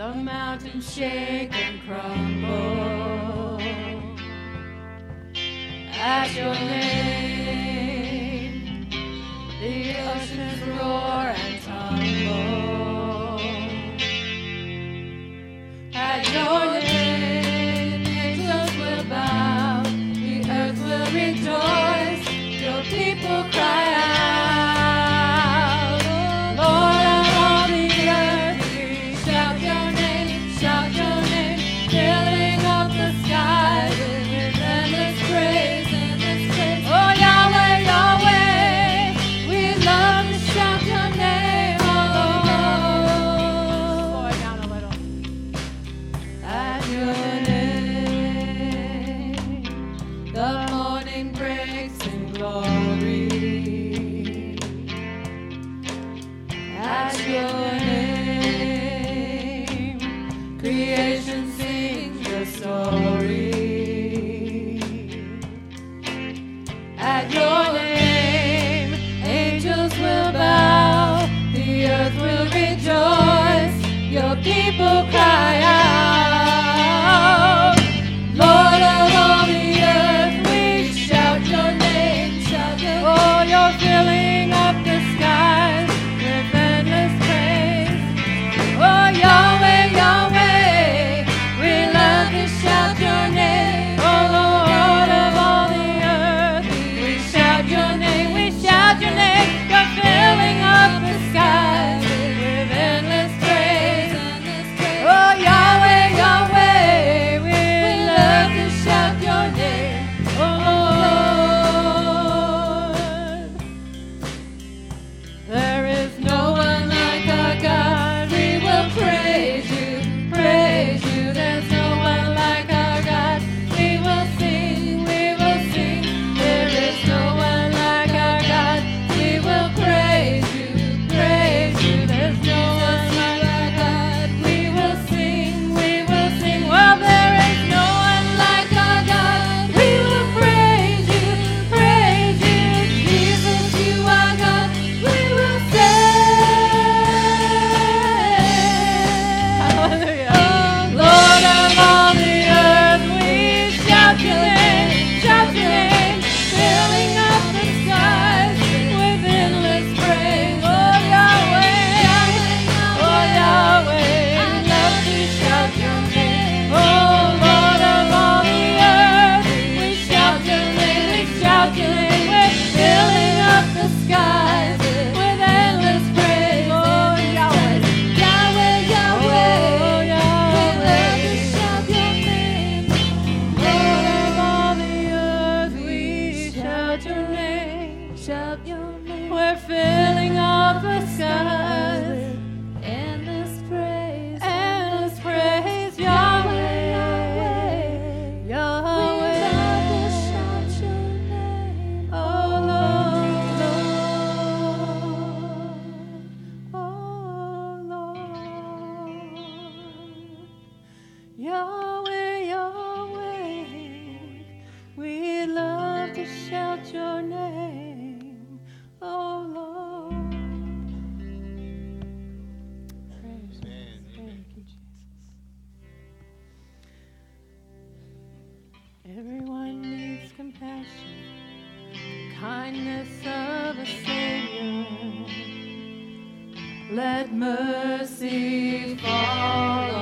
the mountains shake and crumble at your name. The oceans roar and tumble at your name. people creation sing your story. Everyone needs compassion, kindness of a Savior. Let mercy follow.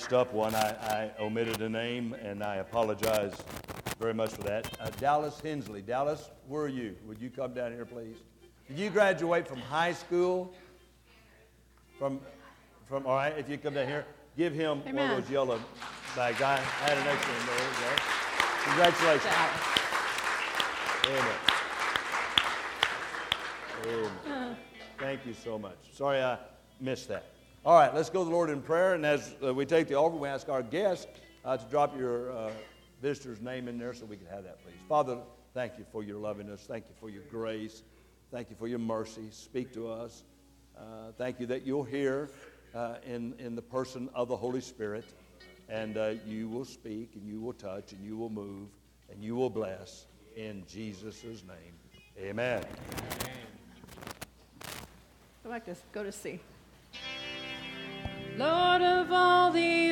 Messed up one. I, I omitted a name, and I apologize very much for that. Uh, Dallas Hensley. Dallas, where are you? Would you come down here, please? Did you graduate from high school? From, from all right, if you come down here, give him one of those yellow bags. I had an extra one. There go. Congratulations. Amen. Amen. Thank you so much. Sorry I missed that. All right, let's go to the Lord in prayer. And as uh, we take the offering, we ask our guest uh, to drop your uh, visitor's name in there so we can have that, please. Father, thank you for your lovingness. Thank you for your grace. Thank you for your mercy. Speak to us. Uh, thank you that you'll hear uh, in, in the person of the Holy Spirit. And uh, you will speak, and you will touch, and you will move, and you will bless. In Jesus' name, amen. I'd like to go to C. Lord of all the